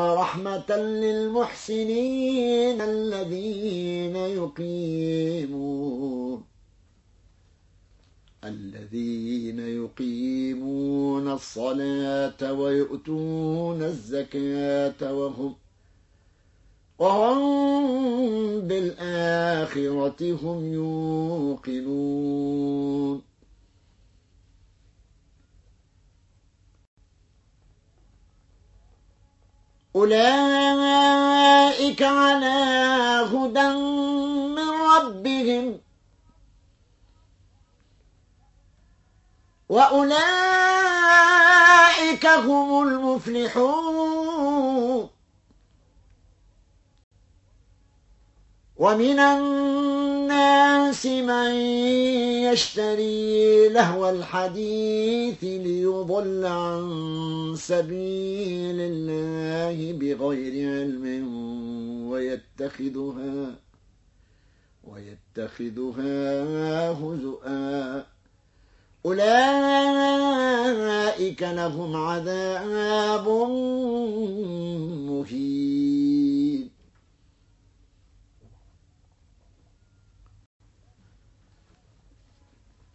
ورحمة للمحسنين الذين يقيمون الذين يقيمون الصلاة ويؤتون الزكاة وهم وهم بالآخرة هم يوقنون أولئك على هدى من ربهم. وأولئك هم المفلحون. ومن الناس من يشتري لهو الحديث ليضل عن سبيل الله بغير علم ويتخذها ويتخذها هزؤا. أولئك لهم عذاب مهين.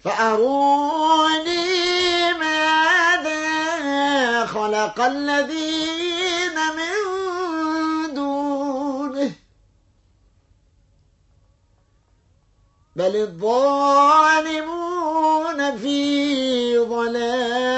فأروني ماذا خلق الذين من دونه بل الظالمون في ضلال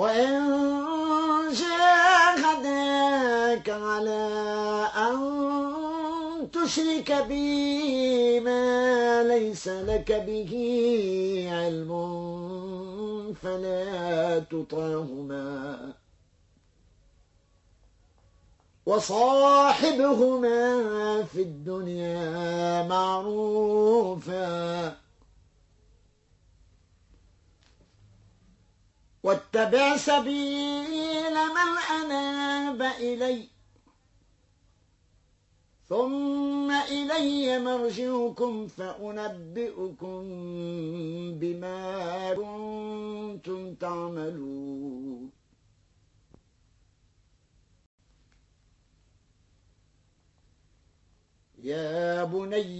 وإن جاهداك على أن تشرك بي ما ليس لك به علم فلا تطعهما. وصاحبهما في الدنيا معروفا. واتبع سبيل من أناب إلي ثم إلي مرجعكم فأنبئكم بما كنتم تعملون يا بني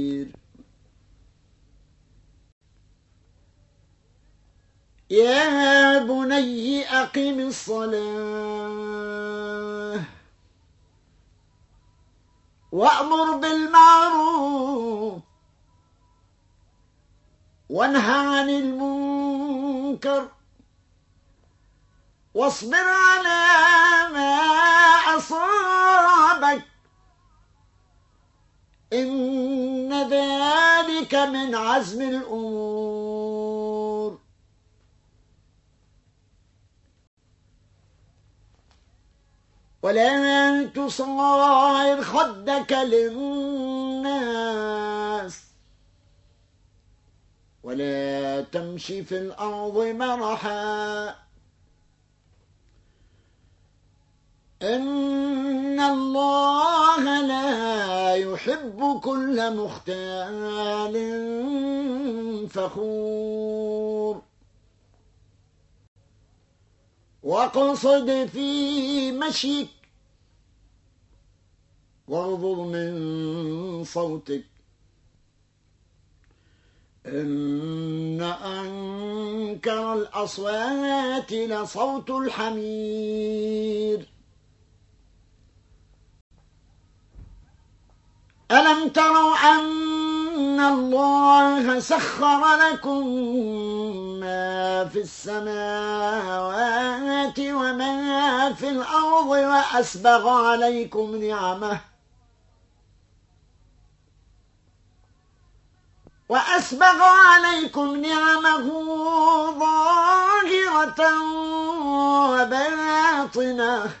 يا بني أقم الصلاة وأمر بالمعروف وانهى عن المنكر واصبر على ما أصابك إن ذلك من عزم الأمور ولا تصغر خدك للناس. ولا تمشي في الأرض مرحا. إن الله لا يحب كل مختال فخور. واقصد في مشيك واغضض من صوتك. إن أنكر الأصوات لصوت الحمير. ألم تروا أن الله سخر لكم ما في السماوات وما في الأرض وأسبغ عليكم نعمه وأسبغ عليكم نعمه ظاهرة وباطنة.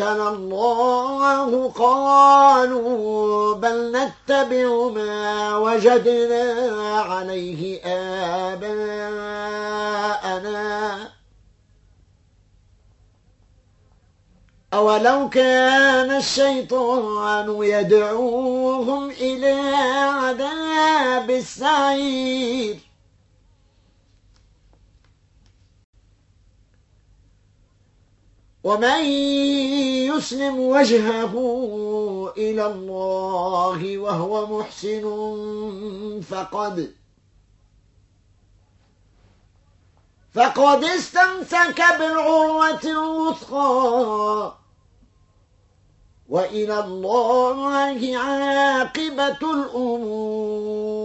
الله الله قالوا بل نتبع ما وجدنا عليه آباءنا. أولو كان الشيطان يدعوهم إلى عذاب السعير. ومن يسلم وجهه إلى الله وهو محسن فقد فقد استمسك بالعروة الوثقى وإلى الله عاقبة الأمور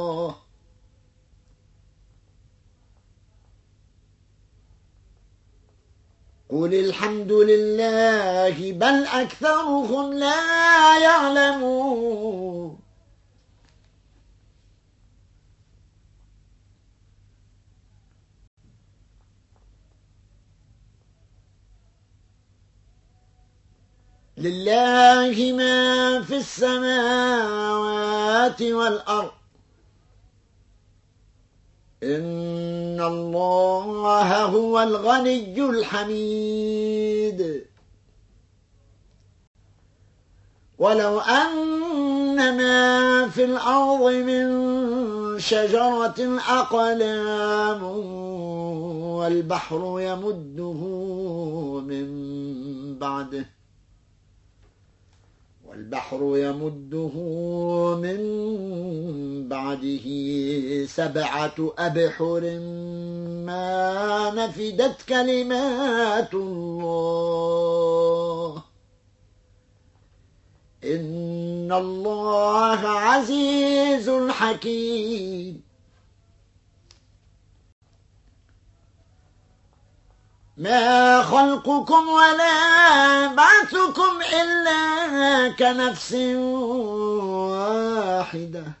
قل الحمد لله بل أكثرهم لا يعلمون لله ما في السماوات والأرض إن الله هو الغني الحميد. ولو أن ما في الأرض من شجرة أقلام والبحر يمده من بعده والبحر يمده من بعده سبعة أبحر ما نفدت كلمات الله. إن الله عزيز حكيم. ما خلقكم ولا بعثكم إلا كنفس واحدة.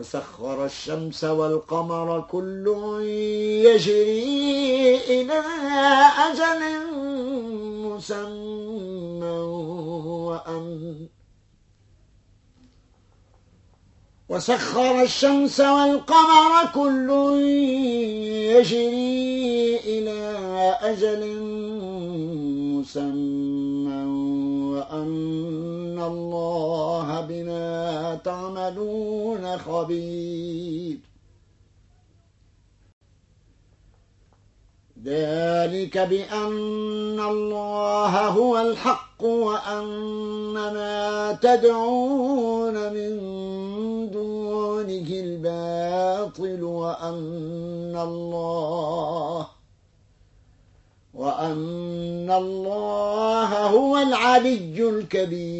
وسخر الشمس والقمر كل يجري إلى أجل مسمى وأن وسخر الشمس والقمر كل يجري إلى أجل مسمى وأن بما تعملون خبير. ذلك بأن الله هو الحق وأن ما تدعون من دونه الباطل وأن الله وأن الله هو العلي الكبير.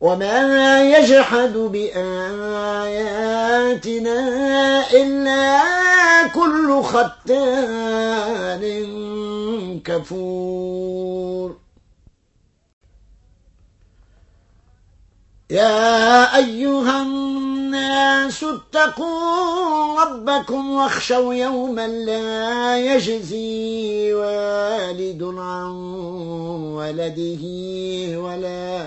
وما يجحد بآياتنا إلا كل ختان كفور يا أيها الناس اتقوا ربكم واخشوا يوما لا يجزي والد عن ولده ولا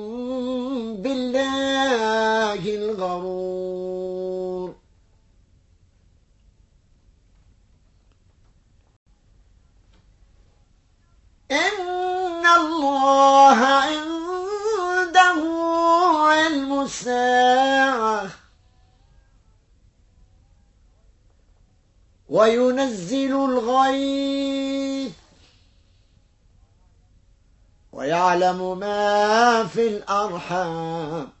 بالله الغرور. إن الله عنده علم الساعة. وينزل الغيث. ويعلم ما في الأرحام.